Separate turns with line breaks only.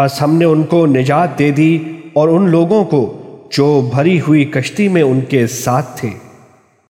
बस हमने उनको निजात दे दी और उन लोगों को जो भरी हुई कश्ती में उनके साथ थे।